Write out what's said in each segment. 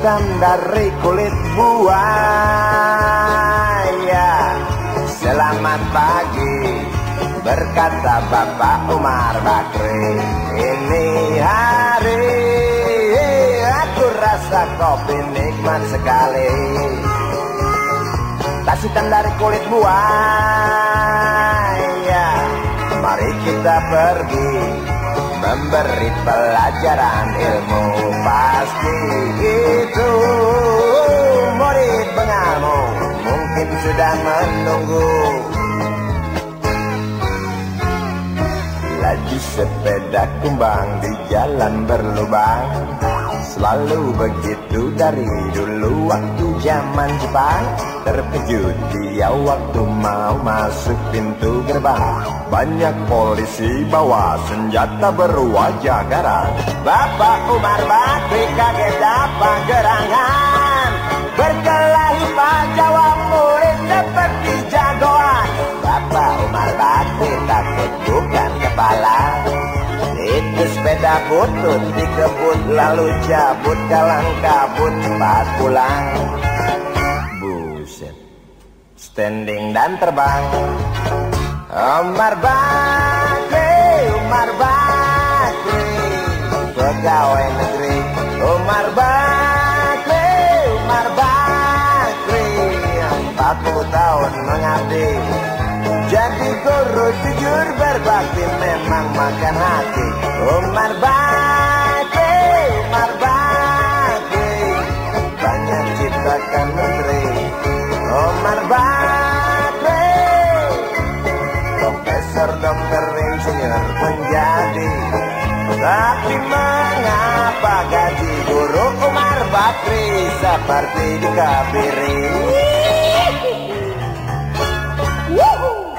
hitam dari kulit buaya. Selamat pagi berkata Bapak Umar Bakri. Ini hari aku rasa kopi nikmat sekali. Tas hitam dari kulit buaya. Mari kita pergi memberi pelajaran ilmu. Pasti itu murid bengamu. Mungkin sudah menunggu. Laju sepeda kumbang di jalan berlubang Selalu begitu dari dulu waktu zaman Jepang. Terkejut dia waktu mau masuk pintu gerbang. Banyak polisi bawa senjata berwajah garang. Bapak Umar Bakri kaget apa gerangan. Berkelahi Pak jawab murid seperti jagoan. Bapak Umar Bakri takut bukan kepala sepeda butut dikebut lalu cabut kalang kabut cepat pulang. Buset. Standing dan terbang. Umar Bakri Umar Bakri. Pegawai negeri Umar Bakri Umar Bakri. Empat puluh tahun mengabdi. Jadi guru jujur berbakti memang makan hati Seperti dikabiri Woohoo!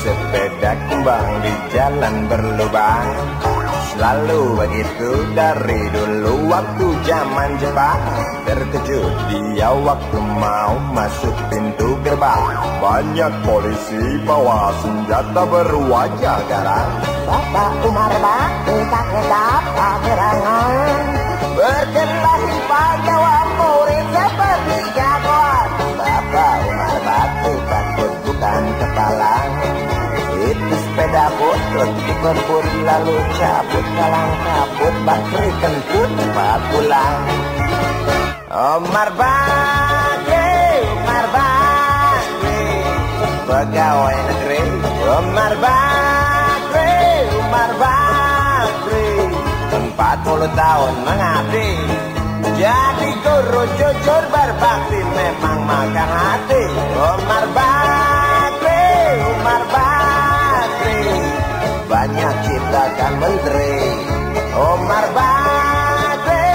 sepeda kumbang di jalan berlubang Selalu begitu dari dulu waktu zaman Jepang Terkejut dia waktu mau masuk pintu gerbang. Banyak polisi bawa senjata berwajah garang. Bapak Umar Bakri kakek apa gerangan butut dikebut lalu cabut kalang kabut Bakri kentut cepat pulang. Omar Bakri, Omar Bakri Pegawai negeri. Omar Bakri, Omar Bakri Empat puluh tahun mengabdi. Jadi guru jujur berbakti Memang makan hati. Omar Bakri, Banyak ciptakan menteri. Omar Bakri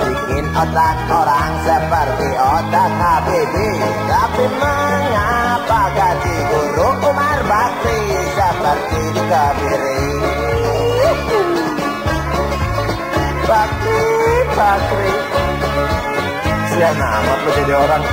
Bikin otak orang seperti otak Habibie. Tapi mengapa gaji guru Umar Bakri Seperti dikabiri Bakri, Bakri Sian amat lo jadi orang